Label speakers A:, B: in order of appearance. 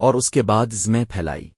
A: اور اس کے بعد زمیں پھیلائی۔